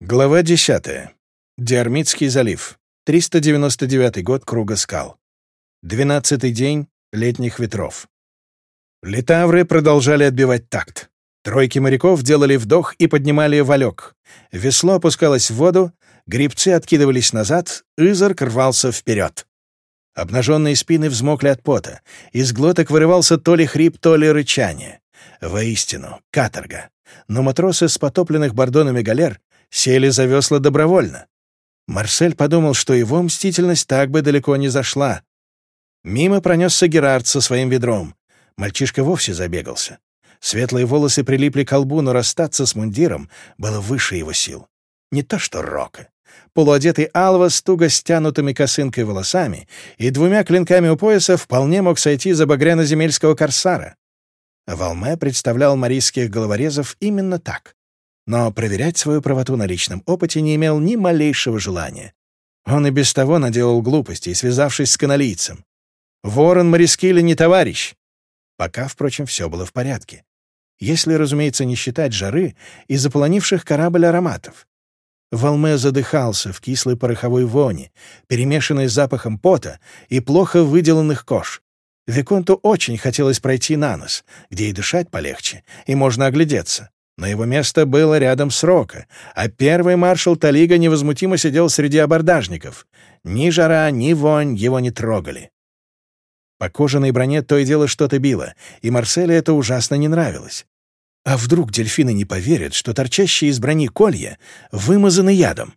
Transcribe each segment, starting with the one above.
Глава 10. Диармитский залив. 399 год Круга скал. 12 день летних ветров. Литавры продолжали отбивать такт. Тройки моряков делали вдох и поднимали валек. Весло опускалось в воду, грибцы откидывались назад, изорк рвался вперед. Обнаженные спины взмокли от пота, из глоток вырывался то ли хрип, то ли рычание. Воистину, каторга. Но матросы с потопленных бордонами галер сели за весла добровольно. Марсель подумал, что его мстительность так бы далеко не зашла. Мимо пронесся Герард со своим ведром. Мальчишка вовсе забегался. Светлые волосы прилипли к лбу, но расстаться с мундиром было выше его сил. Не то что Рока. Полуодетый Алва с туго стянутыми косынкой волосами и двумя клинками у пояса вполне мог сойти за багряно-земельского корсара. Валме представлял марийских головорезов именно так но проверять свою правоту на личном опыте не имел ни малейшего желания. Он и без того наделал глупостей, связавшись с каналийцем. Ворон морискили не товарищ. Пока, впрочем, все было в порядке. Если, разумеется, не считать жары и заполонивших корабль ароматов. Волме задыхался в кислой пороховой воне, перемешанной с запахом пота и плохо выделанных кож. Виконту очень хотелось пройти на нос, где и дышать полегче, и можно оглядеться но его место было рядом с Рока, а первый маршал Талига невозмутимо сидел среди абордажников. Ни жара, ни вонь его не трогали. По кожаной броне то и дело что-то било, и Марселе это ужасно не нравилось. А вдруг дельфины не поверят, что торчащие из брони колья вымазаны ядом?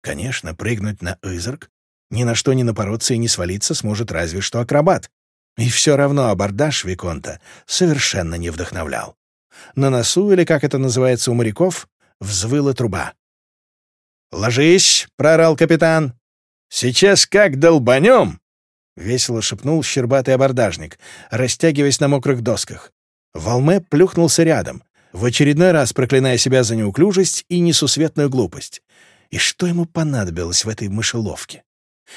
Конечно, прыгнуть на Изерк, ни на что не напороться и не свалиться сможет разве что акробат. И все равно абордаж Виконта совершенно не вдохновлял. На носу, или как это называется у моряков, взвыла труба. «Ложись!» — прорал капитан. «Сейчас как долбанем!» — весело шепнул щербатый абордажник, растягиваясь на мокрых досках. Волме плюхнулся рядом, в очередной раз проклиная себя за неуклюжесть и несусветную глупость. И что ему понадобилось в этой мышеловке?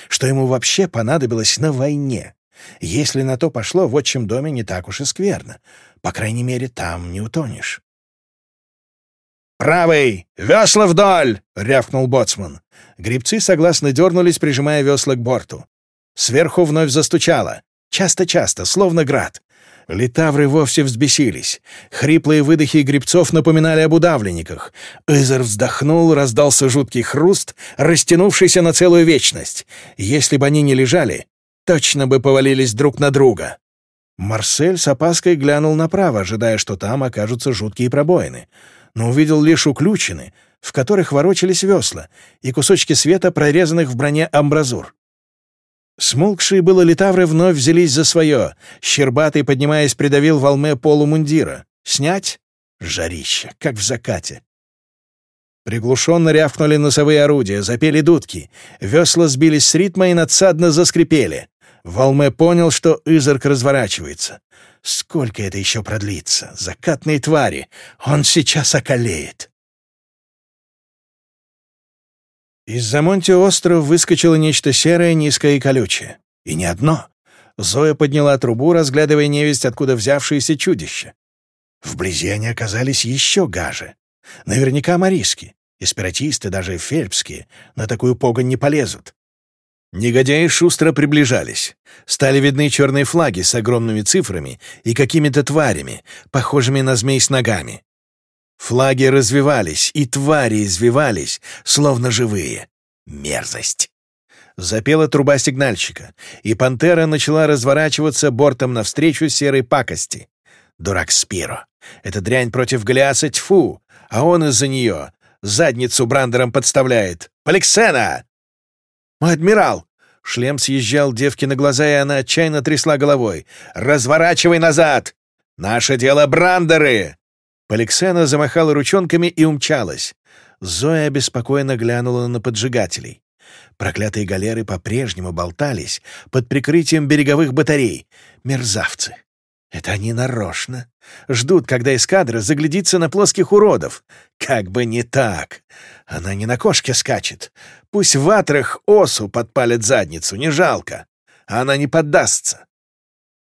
Что ему вообще понадобилось на войне? Если на то пошло, в отчим доме не так уж и скверно. По крайней мере, там не утонешь. «Правый! Весла вдоль!» — рявкнул боцман. Грибцы согласно дернулись, прижимая весла к борту. Сверху вновь застучало. Часто-часто, словно град. Литавры вовсе взбесились. Хриплые выдохи грибцов напоминали об удавленниках. Эзер вздохнул, раздался жуткий хруст, растянувшийся на целую вечность. Если бы они не лежали, точно бы повалились друг на друга. Марсель с опаской глянул направо, ожидая, что там окажутся жуткие пробоины, но увидел лишь уключины, в которых ворочались весла и кусочки света, прорезанных в броне амбразур. Смолкшие было литавры вновь взялись за свое. Щербатый, поднимаясь, придавил волме полумундира. «Снять?» Жарище, как в закате. Приглушенно рявкнули носовые орудия, запели дудки. Весла сбились с ритма и надсадно заскрипели. Волме понял, что Изарк разворачивается. Сколько это еще продлится? Закатные твари! Он сейчас околеет! Из-за Монте-Остров выскочило нечто серое, низкое и колючее. И не одно. Зоя подняла трубу, разглядывая невесть, откуда взявшееся чудище. Вблизи они оказались еще гаже. Наверняка мориски, Эспиратисты, даже фельпские, на такую погонь не полезут. Негодяи шустро приближались. Стали видны черные флаги с огромными цифрами и какими-то тварями, похожими на змей с ногами. Флаги развивались, и твари извивались, словно живые. Мерзость. Запела труба сигнальщика, и пантера начала разворачиваться бортом навстречу серой пакости. Дурак Спиро. Эта дрянь против Голиаса, тьфу! А он из-за нее задницу брандером подставляет. «Поликсена!» «Мой адмирал!» Шлем съезжал девке на глаза, и она отчаянно трясла головой. «Разворачивай назад! Наше дело брандеры!» Поликсена замахала ручонками и умчалась. Зоя беспокойно глянула на поджигателей. Проклятые галеры по-прежнему болтались под прикрытием береговых батарей. Мерзавцы! Это они нарочно. Ждут, когда эскадра заглядится на плоских уродов. Как бы не так. Она не на кошке скачет. Пусть в атрах осу подпалит задницу, не жалко. А она не поддастся.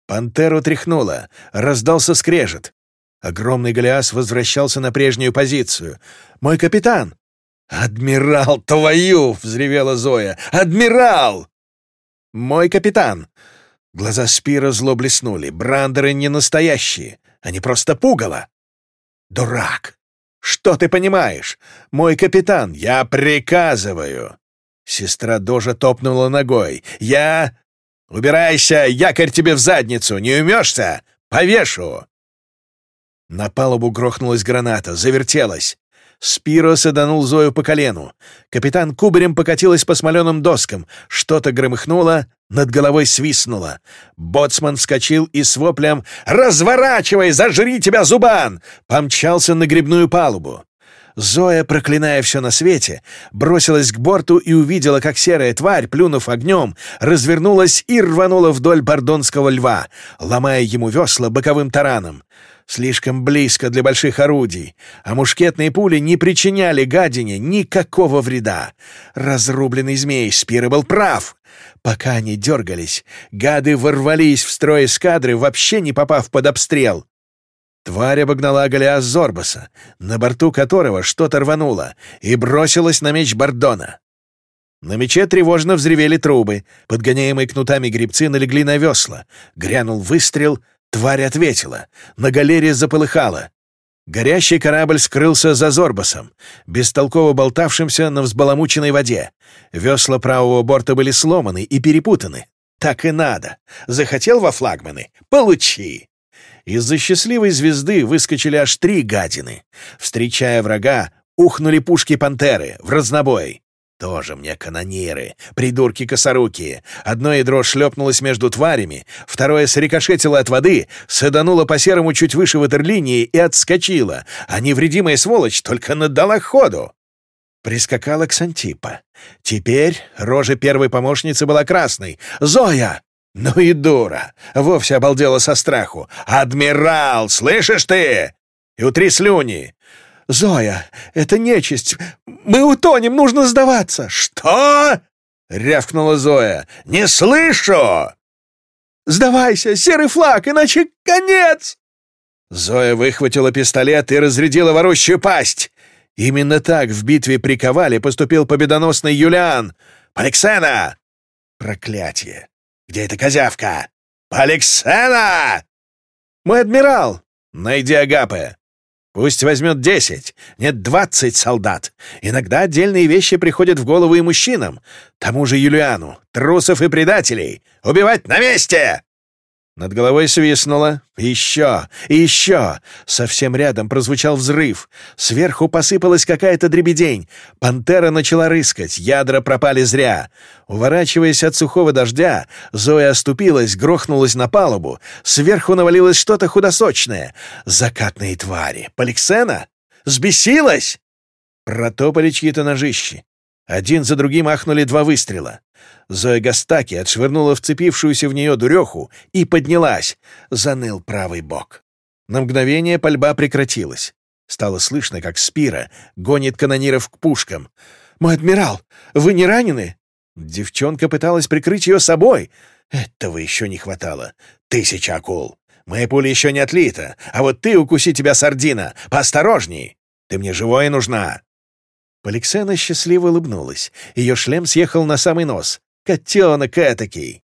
Пантеру тряхнула, Раздался скрежет. Огромный Голиас возвращался на прежнюю позицию. «Мой капитан!» «Адмирал, твою!» — взревела Зоя. «Адмирал!» «Мой капитан!» Глаза Спира зло блеснули. Брандеры не настоящие. Они просто пугало. Дурак! Что ты понимаешь? Мой капитан, я приказываю. Сестра Дожа топнула ногой. Я... Убирайся, якорь тебе в задницу. Не умешься? Повешу. На палубу грохнулась граната, завертелась. Спиро саданул Зою по колену. Капитан кубарем покатилась по смоленым доскам. Что-то громыхнуло, над головой свистнуло. Боцман вскочил и с воплем «Разворачивай, зажри тебя, зубан!» помчался на грибную палубу. Зоя, проклиная все на свете, бросилась к борту и увидела, как серая тварь, плюнув огнем, развернулась и рванула вдоль бордонского льва, ломая ему весла боковым тараном слишком близко для больших орудий, а мушкетные пули не причиняли гадине никакого вреда. Разрубленный змей Спира был прав. Пока они дергались, гады ворвались в строй эскадры, вообще не попав под обстрел. Тварь обогнала Голиас Зорбаса, на борту которого что-то рвануло, и бросилась на меч Бордона. На мече тревожно взревели трубы, подгоняемые кнутами грибцы налегли на весла, грянул выстрел — Тварь ответила. На галере заполыхала. Горящий корабль скрылся за Зорбасом, бестолково болтавшимся на взбаламученной воде. Весла правого борта были сломаны и перепутаны. Так и надо. Захотел во флагманы? Получи! Из-за счастливой звезды выскочили аж три гадины. Встречая врага, ухнули пушки «Пантеры» в разнобой. Тоже мне канонеры, придурки-косоруки. Одно ядро шлепнулось между тварями, второе срикошетило от воды, садануло по серому чуть выше ватерлинии и отскочило, а невредимая сволочь только наддала ходу. Прискакала к Сантипа. Теперь рожа первой помощницы была красной. «Зоя!» «Ну и дура!» — вовсе обалдела со страху. «Адмирал, слышишь ты?» «И утри слюни!» Зоя, это нечисть! Мы утонем, нужно сдаваться!» «Что?» — рявкнула Зоя. «Не слышу!» «Сдавайся, серый флаг, иначе конец!» Зоя выхватила пистолет и разрядила ворущую пасть. Именно так в битве при Ковале поступил победоносный Юлиан. «Поликсена!» «Проклятие! Где эта козявка?» «Поликсена!» «Мой адмирал!» «Найди Агапе!» Пусть возьмет десять, нет, двадцать солдат. Иногда отдельные вещи приходят в голову и мужчинам. Тому же Юлиану, трусов и предателей. Убивать на месте!» Над головой свистнуло. «Еще! Еще!» Совсем рядом прозвучал взрыв. Сверху посыпалась какая-то дребедень. Пантера начала рыскать, ядра пропали зря. Уворачиваясь от сухого дождя, Зоя оступилась, грохнулась на палубу. Сверху навалилось что-то худосочное. Закатные твари. Поликсена? Сбесилась? Протопали чьи-то ножищи. Один за другим ахнули два выстрела. Зоя Гастаки отшвырнула вцепившуюся в нее дуреху и поднялась. Заныл правый бок. На мгновение пальба прекратилась. Стало слышно, как Спира гонит канониров к пушкам. «Мой адмирал, вы не ранены?» Девчонка пыталась прикрыть ее собой. «Этого еще не хватало. Тысяча акул. Моя пуля еще не отлита, а вот ты, укуси тебя, сардина, поосторожней. Ты мне живой нужна!» Поликсена счастливо улыбнулась. Ее шлем съехал на самый нос. «Котенок этакий!»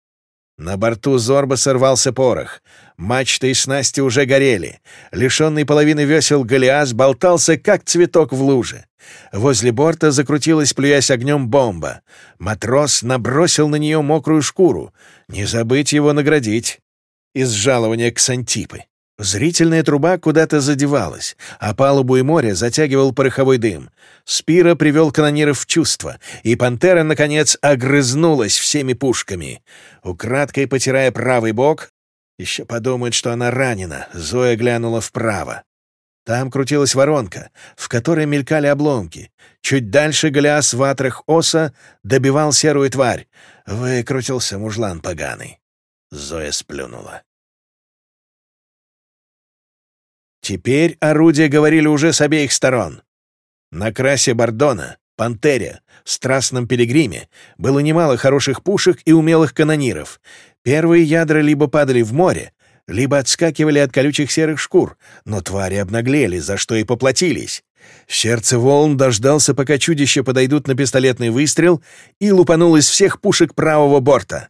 На борту Зорба сорвался порох. Мачты и снасти уже горели. Лишенный половины весел Голиас болтался, как цветок в луже. Возле борта закрутилась, плюясь огнем, бомба. Матрос набросил на нее мокрую шкуру. Не забыть его наградить. Из жалования Ксантипы. Зрительная труба куда-то задевалась, а палубу и море затягивал пороховой дым. Спира привел канониров в чувство, и «Пантера», наконец, огрызнулась всеми пушками. Украдкой потирая правый бок, еще подумает, что она ранена, Зоя глянула вправо. Там крутилась воронка, в которой мелькали обломки. Чуть дальше Голиас в атрах оса добивал серую тварь. Выкрутился мужлан поганый. Зоя сплюнула. Теперь орудия говорили уже с обеих сторон. На красе Бордона, Пантере, Страстном Пилигриме было немало хороших пушек и умелых канониров. Первые ядра либо падали в море, либо отскакивали от колючих серых шкур, но твари обнаглели, за что и поплатились. В сердце волн дождался, пока чудища подойдут на пистолетный выстрел, и лупанул из всех пушек правого борта.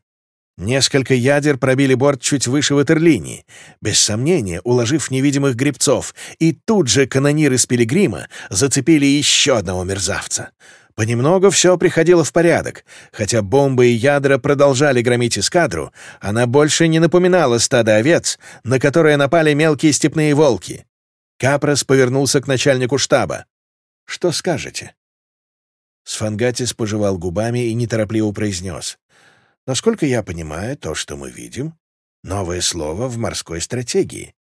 Несколько ядер пробили борт чуть выше ватерлинии, без сомнения уложив невидимых грибцов, и тут же канониры с пилигрима зацепили еще одного мерзавца. Понемногу все приходило в порядок, хотя бомбы и ядра продолжали громить эскадру, она больше не напоминала стадо овец, на которое напали мелкие степные волки. Капрос повернулся к начальнику штаба. «Что скажете?» Сфангатис пожевал губами и неторопливо произнес. Насколько я понимаю, то, что мы видим, — новое слово в морской стратегии.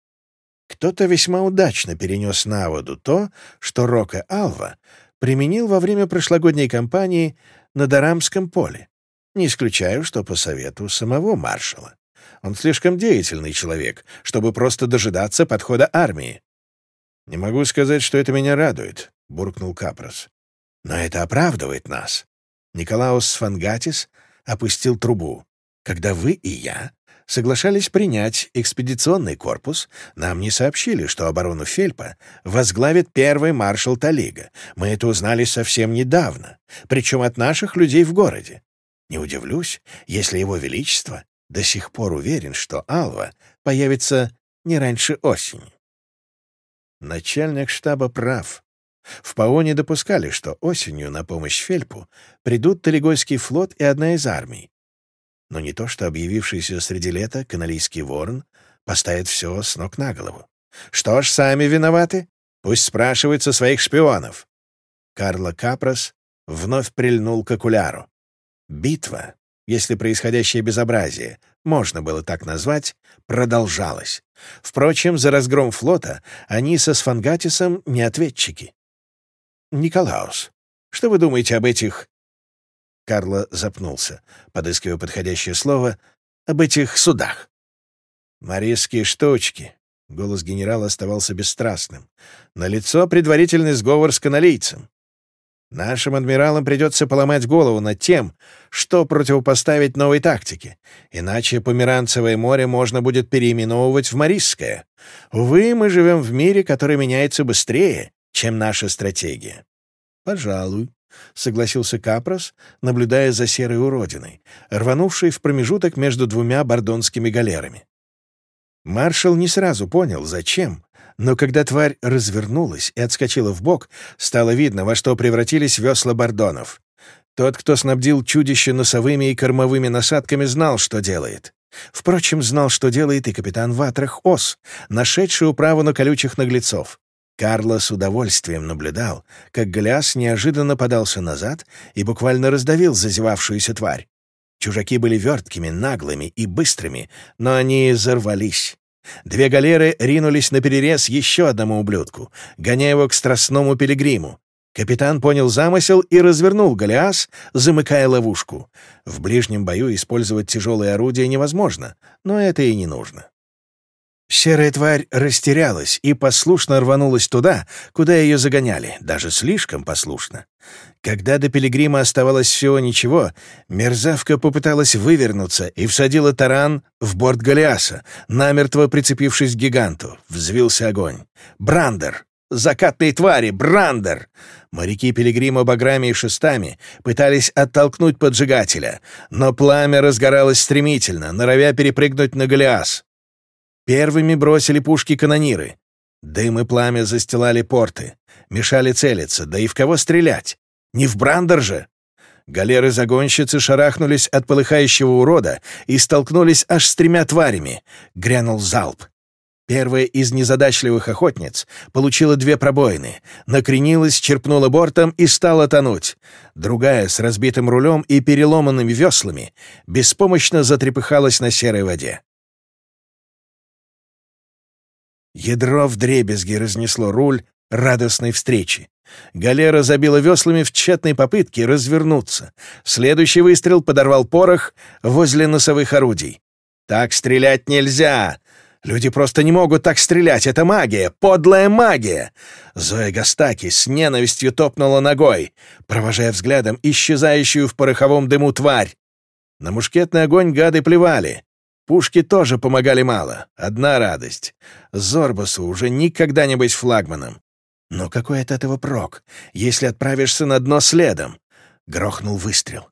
Кто-то весьма удачно перенес на воду то, что Рока Алва применил во время прошлогодней кампании на Дарамском поле. Не исключаю, что по совету самого маршала. Он слишком деятельный человек, чтобы просто дожидаться подхода армии. «Не могу сказать, что это меня радует», — буркнул Капрос. «Но это оправдывает нас. Николаус Сфангатис — опустил трубу. Когда вы и я соглашались принять экспедиционный корпус, нам не сообщили, что оборону Фельпа возглавит первый маршал Талига. Мы это узнали совсем недавно, причем от наших людей в городе. Не удивлюсь, если его величество до сих пор уверен, что Алва появится не раньше осени. Начальник штаба прав. В Паоне допускали, что осенью на помощь Фельпу придут Талигойский флот и одна из армий. Но не то, что объявившийся среди лета каналийский ворон поставит все с ног на голову. Что ж, сами виноваты? Пусть спрашивают со своих шпионов. Карло Капрос вновь прильнул к окуляру. Битва, если происходящее безобразие можно было так назвать, продолжалась. Впрочем, за разгром флота они со Сфангатисом не ответчики. Николаус, что вы думаете об этих...» Карло запнулся, подыскивая подходящее слово, «об этих судах». «Марийские штучки», — голос генерала оставался бесстрастным, На лицо предварительный сговор с каналийцем. Нашим адмиралам придется поломать голову над тем, что противопоставить новой тактике, иначе Померанцевое море можно будет переименовывать в Марисское. Увы, мы живем в мире, который меняется быстрее, чем наша стратегия. «Пожалуй», — согласился Капрос, наблюдая за серой уродиной, рванувшей в промежуток между двумя бордонскими галерами. Маршал не сразу понял, зачем, но когда тварь развернулась и отскочила в бок, стало видно, во что превратились весла бордонов. Тот, кто снабдил чудище носовыми и кормовыми насадками, знал, что делает. Впрочем, знал, что делает и капитан Ватрах Ос, нашедший управу на колючих наглецов. Карло с удовольствием наблюдал, как Голиас неожиданно подался назад и буквально раздавил зазевавшуюся тварь. Чужаки были верткими, наглыми и быстрыми, но они взорвались. Две галеры ринулись на перерез еще одному ублюдку, гоняя его к страстному пилигриму. Капитан понял замысел и развернул Голиас, замыкая ловушку. В ближнем бою использовать тяжелые орудия невозможно, но это и не нужно. Серая тварь растерялась и послушно рванулась туда, куда ее загоняли, даже слишком послушно. Когда до пилигрима оставалось всего ничего, мерзавка попыталась вывернуться и всадила таран в борт Голиаса, намертво прицепившись к гиганту. Взвился огонь. «Брандер! Закатные твари! Брандер!» Моряки пилигрима баграми и шестами пытались оттолкнуть поджигателя, но пламя разгоралось стремительно, норовя перепрыгнуть на Голиас. Первыми бросили пушки канониры. Дым и пламя застилали порты, мешали целиться, да и в кого стрелять? Не в Брандер же! Галеры-загонщицы шарахнулись от полыхающего урода и столкнулись аж с тремя тварями. Грянул залп. Первая из незадачливых охотниц получила две пробоины, накренилась, черпнула бортом и стала тонуть. Другая с разбитым рулем и переломанными веслами беспомощно затрепыхалась на серой воде. Ядро вдребезги разнесло руль радостной встречи. Галера забила веслами в тщетной попытке развернуться. Следующий выстрел подорвал порох возле носовых орудий. «Так стрелять нельзя!» Люди просто не могут так стрелять, это магия, подлая магия!» Зоя Гастаки с ненавистью топнула ногой, провожая взглядом исчезающую в пороховом дыму тварь. На мушкетный огонь гады плевали. Пушки тоже помогали мало. Одна радость. Зорбасу уже никогда не быть флагманом. Но какой от этого прок, если отправишься на дно следом? Грохнул выстрел.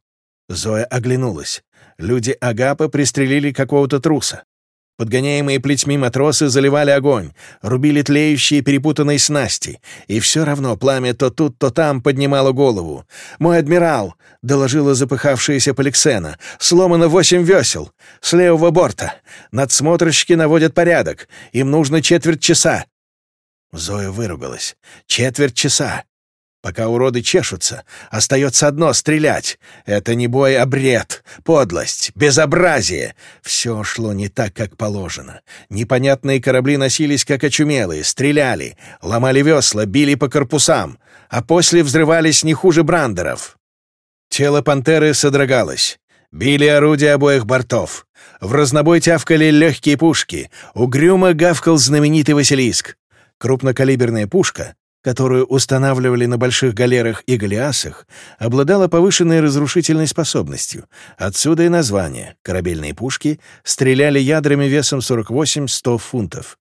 Зоя оглянулась. Люди Агапа пристрелили какого-то труса. Подгоняемые плетьми матросы заливали огонь, рубили тлеющие перепутанные снасти, и все равно пламя то тут, то там поднимало голову. «Мой адмирал!» — доложила запыхавшаяся Поликсена. «Сломано восемь весел! С левого борта! Надсмотрщики наводят порядок! Им нужно четверть часа!» Зоя выругалась. «Четверть часа! Пока уроды чешутся, остается одно — стрелять. Это не бой, а бред, подлость, безобразие. Все шло не так, как положено. Непонятные корабли носились, как очумелые, стреляли, ломали весла, били по корпусам, а после взрывались не хуже брандеров. Тело пантеры содрогалось. Били орудия обоих бортов. В разнобой тявкали легкие пушки. Угрюмо гавкал знаменитый Василиск крупнокалиберная пушка которую устанавливали на больших галерах и галеасах, обладала повышенной разрушительной способностью. Отсюда и название. Корабельные пушки стреляли ядрами весом 48-100 фунтов.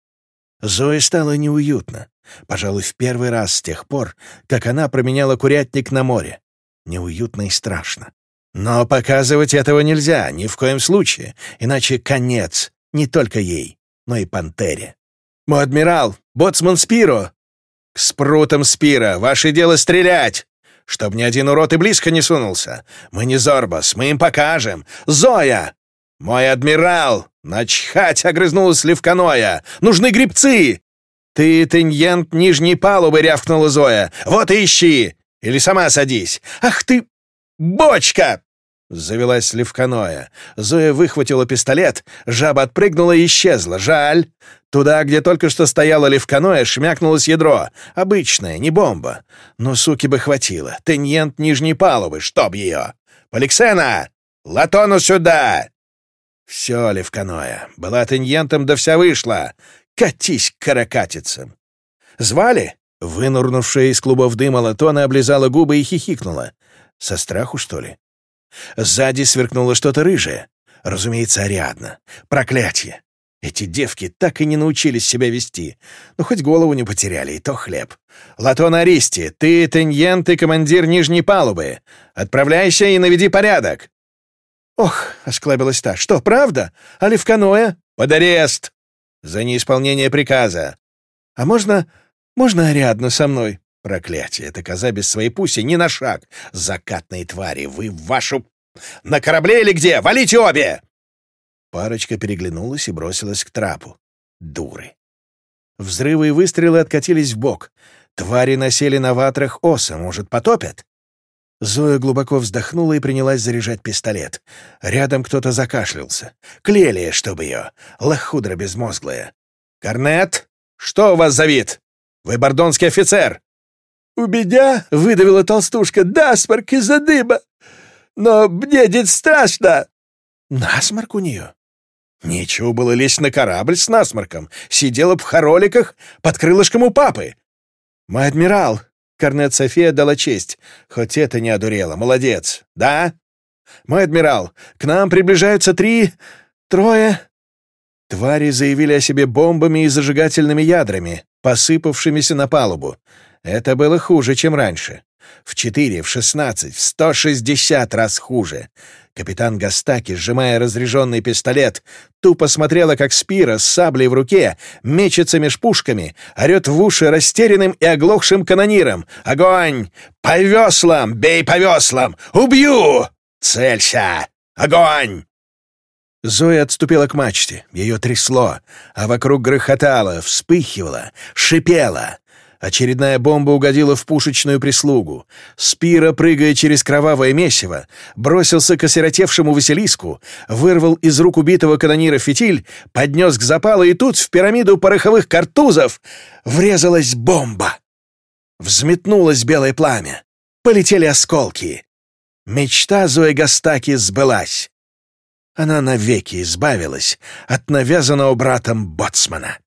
Зое стало неуютно. Пожалуй, в первый раз с тех пор, как она променяла курятник на море. Неуютно и страшно. Но показывать этого нельзя, ни в коем случае, иначе конец не только ей, но и пантере. «Мой адмирал! Боцман Спиро!» «К спрутам Спира! Ваше дело стрелять!» «Чтоб ни один урод и близко не сунулся! Мы не Зорбас, мы им покажем! Зоя!» «Мой адмирал! Начхать!» — огрызнулась Левканоя! «Нужны грибцы!» «Ты, тыньент, нижней палубы!» — рявкнула Зоя. «Вот ищи! Или сама садись! Ах ты... бочка!» Завелась левканоя. Зоя выхватила пистолет, жаба отпрыгнула и исчезла. Жаль. Туда, где только что стояла левканоя, шмякнулось ядро. Обычное, не бомба. Но суки бы хватило. Теньент нижней палубы, чтоб ее. «Поликсена! Латону сюда!» Все, левканоя. Была теньентом, да вся вышла. Катись к каракатицам. Звали? Вынурнувшая из клубов дыма Латона облизала губы и хихикнула. Со страху, что ли? Сзади сверкнуло что-то рыжее. Разумеется, Ариадна. Проклятье! Эти девки так и не научились себя вести. Ну, хоть голову не потеряли, и то хлеб. «Латон Аристи, ты, Теньен, ты командир нижней палубы. Отправляйся и наведи порядок!» «Ох!» — осклабилась та. «Что, правда? Оливканоэ?» «Под арест!» «За неисполнение приказа!» «А можно... можно Ариадна со мной?» Проклятие! Эта коза без своей пуси ни на шаг! Закатные твари! Вы вашу... На корабле или где? Валите обе!» Парочка переглянулась и бросилась к трапу. Дуры! Взрывы и выстрелы откатились в бок. Твари насели на ватрах оса, может, потопят? Зоя глубоко вздохнула и принялась заряжать пистолет. Рядом кто-то закашлялся. Клелия, чтобы ее. Лохудра безмозглая. «Корнет! Что у вас за вид? Вы бордонский офицер! «Убедя?» — выдавила толстушка. «Насморк из-за дыма! Но мне дед страшно!» «Насморк у нее?» Нечего было лезть на корабль с насморком. Сидела в хороликах под крылышком у папы. «Мой адмирал!» — Корнет София дала честь. Хоть это не одурело. Молодец. «Да?» «Мой адмирал, к нам приближаются три... трое...» Твари заявили о себе бомбами и зажигательными ядрами, посыпавшимися на палубу. Это было хуже, чем раньше. В четыре, в 16, в 160 раз хуже. Капитан Гастаки, сжимая разряженный пистолет, тупо смотрела, как Спира с саблей в руке мечется меж пушками, орет в уши растерянным и оглохшим канониром. «Огонь! По веслам! Бей по веслам! Убью! Целься! Огонь!» Зоя отступила к мачте, ее трясло, а вокруг грохотало, вспыхивало, шипело. Очередная бомба угодила в пушечную прислугу. Спира, прыгая через кровавое месиво, бросился к осиротевшему Василиску, вырвал из рук убитого канонира фитиль, поднес к запалу, и тут в пирамиду пороховых картузов врезалась бомба. Взметнулось белое пламя. Полетели осколки. Мечта Зои Гастаки сбылась. Она навеки избавилась от навязанного братом Боцмана.